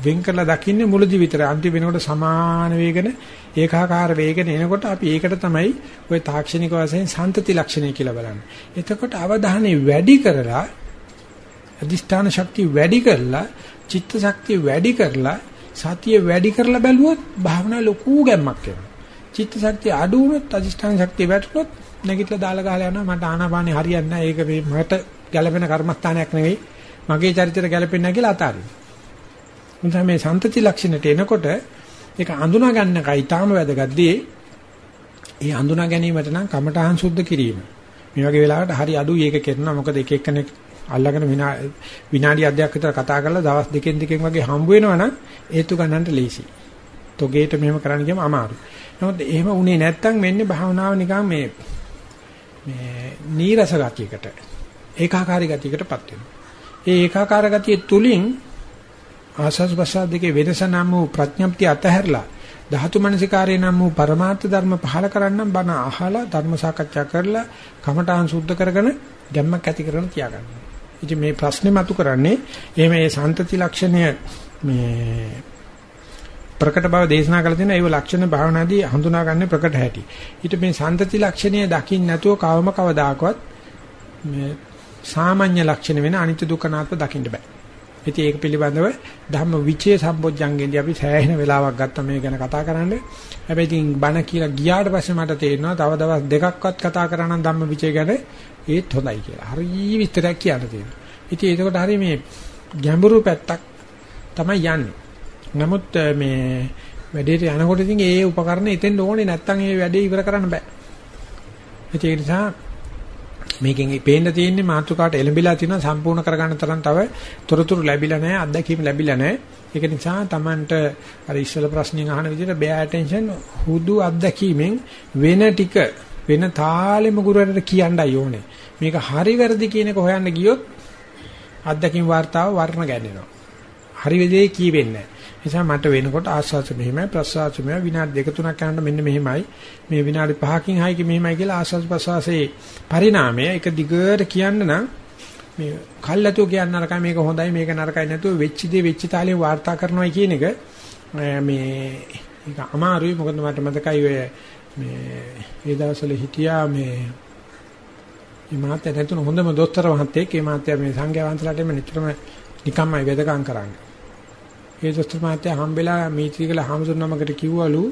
වෙන් කරලා දකින්නේ මුලදි විතරයි. අන්තිම වෙනකොට සමාන වේගන ඒකාකාර වේගන එනකොට අපි ඒකට තමයි ওই තාක්ෂණික වශයෙන් සන්තති ලක්ෂණය කියලා බලන්නේ. එතකොට අවධානය වැඩි කරලා අදිෂ්ඨාන ශක්තිය වැඩි කරලා චිත්ත ශක්තිය වැඩි කරලා සතිය වැඩි කරලා බැලුවොත් භාවනා ලොකු ගැම්මක් එනවා. චිත්ත ශක්තිය අඩු වුණොත් අදිෂ්ඨාන ශක්තිය වැටුනොත් නැගිටලා දාලා ගහලා යනවා මට ආනාපානෙ හරියන්නේ නැහැ. ඒක මේ මට ගැළපෙන කර්මස්ථානයක් නෙවෙයි. මගේ චරිතයට ගැළපෙන්නේ නැහැ කියලා අතාරිනවා. නිසා මේ සන්තති ලක්ෂණයට එනකොට ඒක අඳුනා ගන්න එකයි තාම වැදගත්දී ඒ අඳුනා ගැනීමට නම් කමඨහං සුද්ධ කිරීම. මේ වගේ වෙලාවට හරි අඩුයි ඒක කරනවා. මොකද එක එක්කෙනෙක් අල්ලගෙන විනාඩි අධ්‍යයක් විතර කතා කරලා දවස් දෙකෙන් දෙකෙන් වගේ හම්බ වෙනවනම් ඒතු ගන්නන්ට ලේසි. තොගේට මෙහෙම කරන්න ගියම අමාරුයි. නමුත් එහෙම උනේ නැත්තම් වෙන්නේ භාවනාව නිකන් මේ මේ නීරස ගතියකට ඒකාකාරී ගතියකටපත් වෙනවා. ඒ ඒකාකාර ගතිය තුලින් ආසස් ප්‍රසාද දෙකේ වෙනස නම් වූ ප්‍රඥප්ති අතහැරලා ධාතු මනසිකාරේ නම් වූ පරමාර්ථ ධර්ම පහල කරන්නම් බණ අහලා ධර්ම සාකච්ඡා කරලා කමඨාන් සුද්ධ කරගෙන ගැම්මක් ඇති කරගෙන තියාගන්න. ඉතින් මේ ප්‍රශ්නේ මතු කරන්නේ එහෙම මේ සන්තති ලක්ෂණය මේ ප්‍රකට බව දේශනා කළ තියෙන ඒව ලක්ෂණ භාවනාදී හඳුනාගන්නේ ප්‍රකට හැටි. ඊට මේ සන්තති ලක්ෂණය දකින්න නැතුව කවම කවදාකවත් මේ සාමාන්‍ය ලක්ෂණ වෙන අනිත්‍ය දුක්ඛ නාත්ම දකින්න බෑ. ඉතින් ඒක පිළිබඳව ධම්ම විචේ සම්බොජ්ජංගෙන්දී අපි සෑහෙන වෙලාවක් ගත්තා මේ ගැන කතා කරන්න. හැබැයි ඉතින් බණ කියලා ගියාට පස්සේ මට තේරෙනවා තව දවස් දෙකක්වත් කතා කරා නම් ධම්ම විචේ ගැන ඒත් හොඳයි කියලා. හරි විස්තරයක් කියන්න තියෙනවා. ඉතින් ඒකට හරි මේ ගැඹුරු පැත්තක් තමයි යන්නේ. නමුත් මේ වැඩේට යනකොට ඉතින් ඒ උපකරණ එතෙන් ඕනේ නැත්තම් ඒ වැඩේ ඉවර කරන්න බෑ. ඒ නිසා මේකෙන් පේන්න තියෙන්නේ මාතෘකාට එළඹිලා තියෙනවා සම්පූර්ණ කරගන්න තරම් තව තොරතුරු ලැබිලා නැහැ අත්දැකීම් ලැබිලා නැහැ. ඒක නිසා Tamanට අර ඉස්සල ප්‍රශ්නෙන් අහන විදිහට බෑ ඇටෙන්ෂන් හුදු අත්දැකීමෙන් වෙන ටික වෙන තාලෙම ගුරුවරට කියන්නයි ඕනේ. මේක හරි වැරදි කියන එක හොයන්න ගියොත් අත්දැකීම් වார்த்தාව වර්ණ ගන්නවා හරි වෙදේ කියවෙන්නේ නැහැ. නිසා මට වෙනකොට ආස්වාස මෙහෙමයි ප්‍රසවාස මෙහෙමයි විනාඩි දෙක තුනක් යනකොට මෙන්න මෙහෙමයි. මේ විනාඩි 5කින් 6කින් මෙහෙමයි කියලා ආස්වාස ප්‍රසවාසයේ පරිණාමය එක දිගට කියන්න නම් මේ කල්ලාතෝ කියන්න නරකයි මේක හොඳයි මේක නරකයි නැතුව වෙච්ච දේ වෙච්ච තාලේ වාර්තා කරනවා කියන එක මේ ඒක අමාරුයි. මොකද මට මතකයි ඔය මේ ඒ දවස්වල හිටියා මේ මේ මහත්තයා නැතුණු හොඳම දොස්තර මහත්තයෙක්. ඒ මහත්තයා මේ සංඝයා වහන්සේලාට එමෙ නිතරම නිකම්මයි වෙදකම් කරන්නේ. ඒ දොස්තර මහත්තයා හම්බෙලා මීත්‍රිකල හාමුදුරනමකට කිව්වලු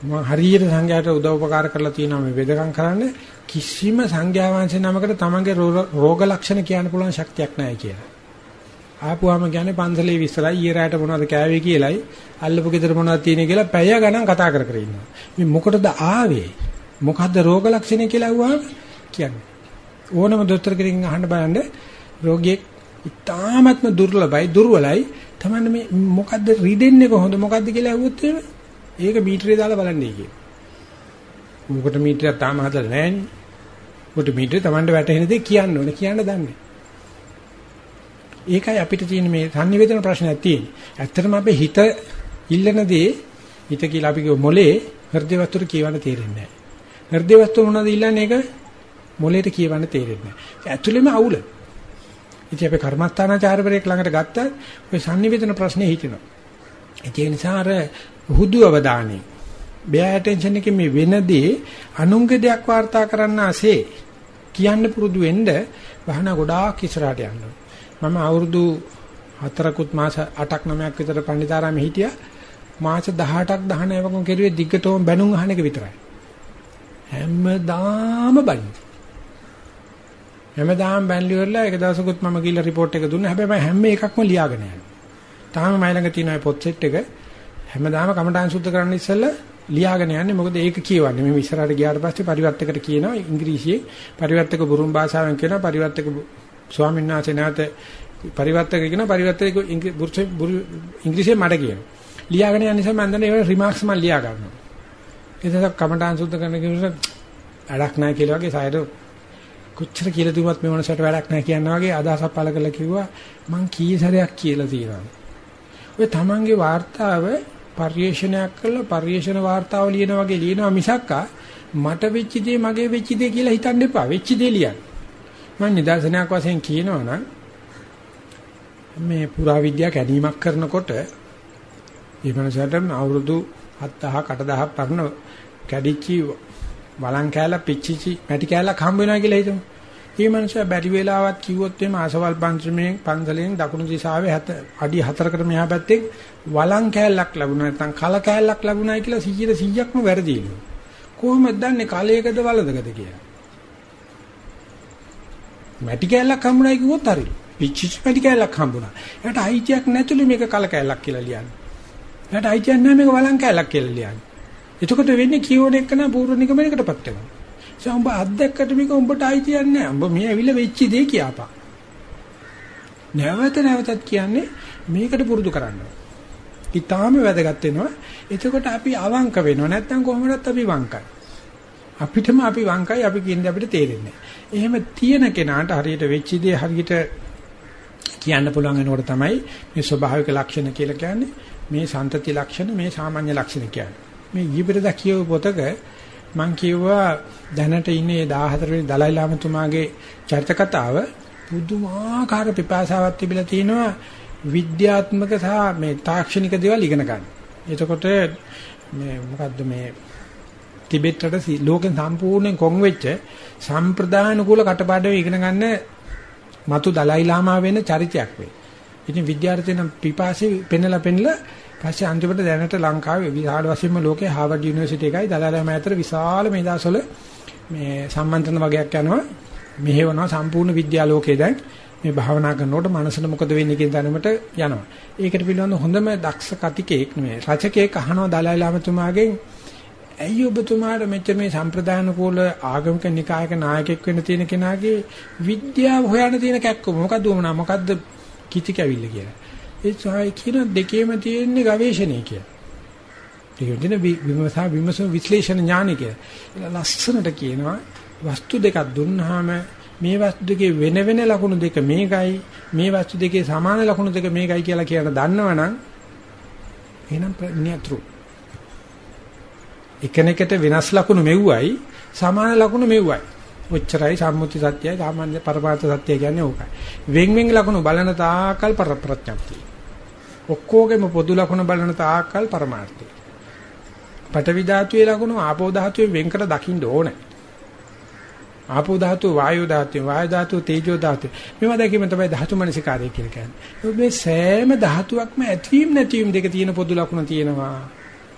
මම හරියට සංඝයාට උදව් උපකාර කරලා තියෙනවා මේ වෙදකම් කරන්න කිසිම සංඝයා වහන්සේ නමකට තමන්ගේ රෝග ලක්ෂණ කියන්න පුළුවන් ශක්තියක් නැහැ කියලා. ආපුවාම කියන්නේ පන්සලේ විස්තරයි ඊයරයට මොනවද කෑවේ කියලයි අල්ලපු ගෙදර මොනවද තියෙන්නේ කියලා පැය ගණන් කතා කර කර ඉන්නවා. මේ මොකටද ආවේ? මොකද්ද රෝග ලක්ෂණ කියලා අහුවාම කියන්නේ. ඕනම දොස්තර කෙනෙක්ගෙන් අහන්න බලන්න රෝගියෙක් ඉතාමත්ම දුර්ලභයි දුර්වලයි තමන්න මේ මොකද්ද රිදෙන්නේ කොහොමද මොකද්ද කියලා අහුවොත් එහෙම ඒක මීටරේ දාලා බලන්නේ කියලා. මොකට මීටරයක් තාම හදලා නැහැනේ. මොකට මීටරේ Tamanට වැටෙන දේ කියන්න ඕනේ කියන්න දන්නේ. ඒකයි අපිට තියෙන මේ sannivedana ප්‍රශ්නයක් තියෙන්නේ. ඇත්තටම අපේ හිත ඉල්ලන දේ හිත කියලා අපි කිව්ව මොලේ හෘද වස්තුර කියවන්න තේරෙන්නේ නැහැ. හෘද වස්තුර මොනවද ඉල්ලන්නේ ඒක මොලේට කියවන්න තේරෙන්නේ නැහැ. ඇතුළෙම අවුල. ඉතින් අපි කර්මස්ථානාචාර්යවරයෙක් ළඟට ගත්තත් ඔය sannivedana ප්‍රශ්නේ හිතෙනවා. ඒ නිසා අර හුදු අවධානය බෑ ඇටෙන්ෂන් එකේ මේ වෙනදී අනුංග දෙයක් වාර්තා කරන්න ASCII කියන්න පුරුදු වෙන්න භාවනා ගොඩාක් ඉස්සරහට යන්න මම අවුරුදු 4කුත් මාස 8ක් 9ක් විතර පණ්ඩිතාරාමේ හිටියා. මාස 18ක් 19ක් වගේ කෙරුවේ දිග්ගටම බැනුම් අහන එක විතරයි. හැමදාම බලින් හැමදාම බැන්ලි වල එක දවසකුත් මම ගිහලා report එක දුන්නා. හැබැයි මම හැම එකක්ම ලියාගෙන යනවා. තාම මයි ළඟ තියෙන ඔය පොත් සෙට් එක හැමදාම කමඨාන් සුද්ධ කරන්න ඉස්සෙල්ලා ලියාගෙන යන්නේ. මොකද ඒක කියවන්නේ. මම ඉස්සරහට ගියාට පස්සේ පරිවර්තකට කියනවා ඉංග්‍රීසියෙන්. පරිවර්තක බුරුම් භාෂාවෙන් කියනවා පරිවර්තක ස්වාමීන් වහන්සේ නැවත පරිවර්තක කියනවා පරිවර්තක ඉංග්‍රීසියෙන් මට කියනවා. ලියාගෙන යන නිසා මම දන්නේ ඒ රිමාක්ස් මම ලියා ගන්නවා. ඒක කමඨාන් සුද්ධ කරන කෙනෙකුට වැඩක් නැහැ කියලා වගේ සායද කොච්චර කියලා දුන්නත් මේ මොනසට වැඩක් නැහැ කියනවා වගේ අදහසක් පළ කරලා කිව්වා මං කී සැරයක් කියලා තියෙනවා. ඔය තමන්ගේ වார்த்தාව පරිේශනයක් කළා පරිේශන වார்த்தාව ලියන වගේ ලියනවා මිසක්කා මට වෙච්ච දේ මගේ වෙච්ච දේ කියලා හිතන්න එපා. වෙච්ච දේ ලියන්න. මම නිදර්ශනයක් වශයෙන් කියනවා නම් මේ පුරාවිද්‍යා කැණීමක් කරනකොට ඒ මනසට අවුරුදු 7000 8000 පරණ කැඩිච්චි වලං කෑල්ල පිච්චිචි මැටි කෑල්ලක් හම්බ වෙනවා කියලා හිතමු. මේ මනුස්සයා බැරි වෙලාවක් කිව්වොත් එimhe අසවල් පන්සමේ පන්සලෙන් දකුණු දිශාවේ අඩි 4කට මෙහා පැත්තේ වලං කෑල්ලක් ලැබුණා නැත්නම් කල කෑල්ලක් ලැබුණායි කියලා 100%ක්ම වැරදිලු. කොහොමද දන්නේ කලයකද වලදකද කියලා? මැටි කෑල්ලක් හම්බුනායි කිව්වොත් හරි. පිච්චිච මැටි කෑල්ලක් හම්බුණා. එයාට අයිතියක් නැතුළු මේක කල කෑල්ලක් කියලා ලියන්නේ. එයාට අයිතියක් නැහැ මේක වලං කෑල්ලක් කියලා ලියන්නේ. එතකොට වෙන්නේ කියෝන එක නා පූර්ව නිගමනයකටපත් වෙනවා. ඒ උඹ අත්දැක්කට මේක උඹට අයිතියක් නැහැ. උඹ මේ ඇවිල්ලා වෙච්ච දේ කියපන්. නැවත නැවතත් කියන්නේ මේකට පුරුදු කරන්න. ඊටාම වැදගත් වෙනවා. එතකොට අපි අවංක වෙනවා. නැත්නම් කොහොමදත් අපි වංකයි. අපිටම අපි වංකයි අපි කියන්නේ අපිට තේරෙන්නේ එහෙම තියෙන කෙනාට හරියට වෙච්ච දේ හරියට කියන්න පුළුවන් වෙනකොට තමයි මේ ස්වභාවික ලක්ෂණ කියලා කියන්නේ මේ සන්තති ලක්ෂණ මේ සාමාන්‍ය ලක්ෂණ කියන්නේ. මේ ඊපෙරද කියව පොතක මම කිව්වා දැනට ඉන්නේ 14 වෙනි දලයි ලාමතුමාගේ චරිත කතාව පුදුමාකාර පිපාසාවක් තිබිලා තිනවා විද්‍යාත්මක සහ මේ තාක්ෂණික දේවල් ඉගෙන ගන්න. එතකොට මේ මොකද්ද මේ ටිබෙට්ට ලෝකෙන් සම්පූර්ණයෙන් කොන් වෙච්ච සම්ප්‍රදාන කුල කටපාඩම් ඉගෙන ගන්න මතු දලයි ලාමා වෙන චරිතයක් වේ. ඉතින් විද්‍යාර්ථීන් පිපාසෙ පෙන්නලා පෙන්නලා පස්සේ අන්තිමට දැනට ලංකාවේ විශාල වශයෙන්ම ලෝකේ හාවර්ඩ් යුනිවර්සිටි එකයි දලාලම අතර විශාල මේ දවස්වල මේ සම්මන්ත්‍රණ වගේක් යනවා. මෙහෙවනවා සම්පූර්ණ විද්‍යාලෝකයේ දැන්. මේ භාවනා කරනකොට මනසට මොකද වෙන්නේ කියන දැනුමට යනවා. ඒකට පිළිබඳ හොඳම දක්ෂ කතිකෙක් නෙමෙයි රචකයෙක් අහනවා දලයි ලාමතුමාගෙන්. ඇයි ඔබතුමාට මෙච්චර මේ සම්ප්‍රදාන කෝල ආගමික නිකායක නායකයෙක් වෙන්න තියෙන කෙනාගේ විද්‍යාව හොයන්න තියෙන කැක්කම? මොකද්ද උමනා මොකද්ද කිචි කැවිල්ල කියලා. ඒ සායි කියන දෙකේම තියෙන්නේ ගවේෂණය කියලා. ඒක දෙන විමසා විමස විශ්ලේෂණ ඥානය කියලා. ලස්සනට කියනවා වස්තු දෙකක් දුන්නාම මේ වස්තු දෙකේ වෙන වෙන ලක්ෂණ දෙක මේකයි මේ වස්තු දෙකේ සමාන ලක්ෂණ දෙක මේකයි කියලා කියන දන්නවනම් එහෙනම් නියතුරු එකනෙකට වෙනස් ලක්ෂණ මෙව්වයි සමාන ලක්ෂණ මෙව්වයි ඔච්චරයි සම්මුති සත්‍යයි සාමාන්‍ය පරමාර්ථ සත්‍යය කියන්නේ ඕකයි වෙන් වෙන් ලක්ෂණ බලන තාකල් ප්‍රඥප්තිය ඔක්කොගෙම පොදු ලක්ෂණ බලන තාක්කල් පරමාර්ථය. පඨවි ධාතුවේ ලක්ෂණ ආපෝ ධාතුවේ වෙන් කර දකින්න ඕනේ. ආපෝ ධාතුව වායෝ ධාතුව වායු ධාතුව තේජෝ ධාතුව මේවා දැකීම තමයි ධාතු මනසිකාරය කියලා කියන්නේ. මේ සෑම ධාතුවක්ම ඇතවීම නැතිවීම දෙක තියෙන පොදු ලක්ෂණ තියෙනවා.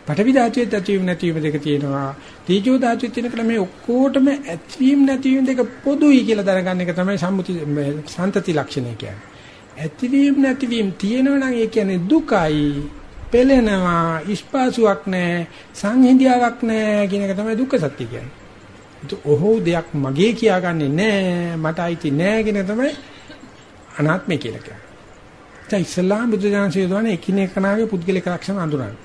පඨවි ධාතුවේ ඇතවීම නැතිවීම දෙක තියෙනවා. තේජෝ ධාතුවේ තියෙන කල මේ ඔක්කොටම ඇතවීම නැතිවීම දෙක පොදුයි කියලා දැනගන්න එක තමයි සම්මුති සම්තති ලක්ෂණය කියන්නේ. ඇතිවීම නැතිවීම තියෙනවා නම් ඒ කියන්නේ දුකයි පෙළෙනවා ඉස්පාසුවක් නැහැ සංහිඳියාවක් නැහැ කියන එක තමයි දුක්ඛ සත්‍ය කියන්නේ. ඒක ඔහො දෙයක් මගේ කියාගන්නේ නැහැ මට අයිති නැහැ කියන තමයි අනාත්මය කියලා කියන්නේ. දැන් ඉස්ලාම් බුදු දහමේ දවනේ එකිනෙකනාගේ පුද්ගලික ලක්ෂණ අඳුරන්නේ.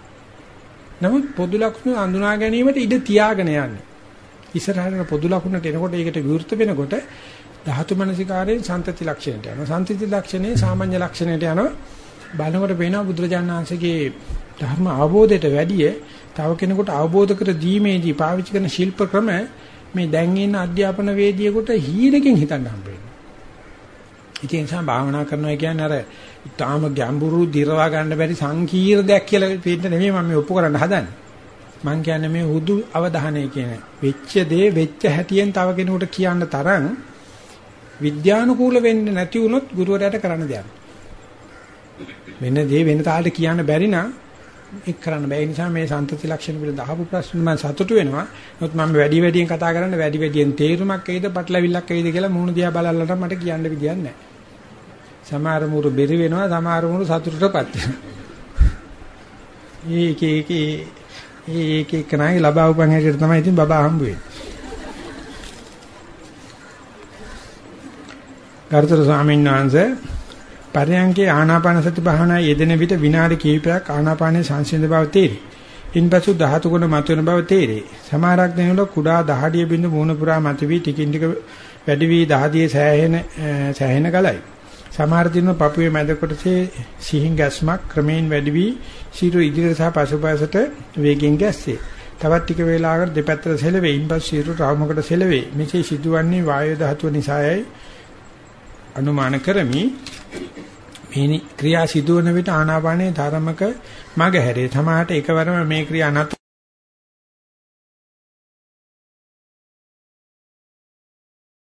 නමුත් පොදු ලක්ෂණ අඳුනා ගැනීමට ඉඩ තියාගෙන යන්නේ. ඉස්සරහට පොදු ලක්ෂණට එනකොට ඒකට විවෘත වෙනකොට ධාතු මනසිකාරයෙන් සන්තති ලක්ෂණයට යනවා. සන්තති ලක්ෂණේ සාමාන්‍ය ලක්ෂණයට යනවා. බලනකොට පේනවා බුදුරජාණන් වහන්සේගේ ධර්ම අවබෝධයට වැඩිය තව කෙනෙකුට අවබෝධ කර දීමේදී පාවිච්චි කරන ශිල්ප ක්‍රම මේ දැන් ඉන්න අධ්‍යාපන වේදිකේකට හීනකින් හිතන්න හම්බ වෙනවා. ඒ නිසා භාවනා කරනවා කියන්නේ අර ඊටාම ගැඹුරු දිරවා ගන්න බැරි සංකීර්ණ දෙයක් කියලා පිට නෙමෙයි මම මේ ඔප්පු කරන්න හදන්නේ. මං කියන්නේ මේ හුදු අවධානය කියන වෙච්ච දේ වෙච්ච හැටියෙන් තව කෙනෙකුට කියන්න තරම් විද්‍යානුකූල වෙන්නේ නැති වුණොත් ගුරුවරයාට කරන්න දෙයක්. වෙන දේ වෙන තාලට කියන්න බැරි නම් ඒක කරන්න බෑ. ඒ නිසා මේ සන්තති ලක්ෂණ පිළිබඳ අහපු ප්‍රශ්න මම සතුටු වෙනවා. නමුත් මම වැඩි වැඩියෙන් කතා කරන්න වැඩි වැඩියෙන් තේරුමක් එයිද පටලවිල්ලක් එයිද කියලා මූණ දිහා බලලට මට කියන්න විදියක් නැහැ. සමහර මුරු බෙරි වෙනවා සමහර මුරු සතුටටපත් වෙනවා. *laughs* ඒක ඒක ඒක එක නයි ලබා උපන් හැටියට තමයි ඉතින් බබා හම්බ වෙන්නේ. ගරුතර ස්වාමීන් වහන්සේ පරයන්කේ ආනාපාන සති භාවනා යෙදෙන විට විනාඩි කිහිපයක් ආනාපානයේ සංසිඳ බව තේරේ. ඉන්පසු ධාතු ගුණ මතුවෙන බව තේරේ. සමහරක් දිනවල කුඩා දහඩිය බිඳු මූණ පුරා මතුවී ටිකින් ටික වැඩි වී දහදියේ සෑහෙන සෑහෙන ගලයි. සමහර දිනවල පපුවේ මැද කොටසේ සිහින් ගැස්මක් ක්‍රමයෙන් වැඩි වී සිරු ඉදිරියට සහ පසුපසට වේගෙන් ගැස්සේ. තවත් ටික වේලාවකට දෙපැත්තට සෙලවේ. ඉන්පසු සිරු රවුමකට සෙලවේ. මෙසේ සිදුවන්නේ වායු ධාතුව නිසායයි අනුමාන කරමි. මේ ක්‍රියා සිදුවන විට ආනාපානයේ ධර්මක මග හැරේ. සමහරට එකවරම මේ ක්‍රියා නතර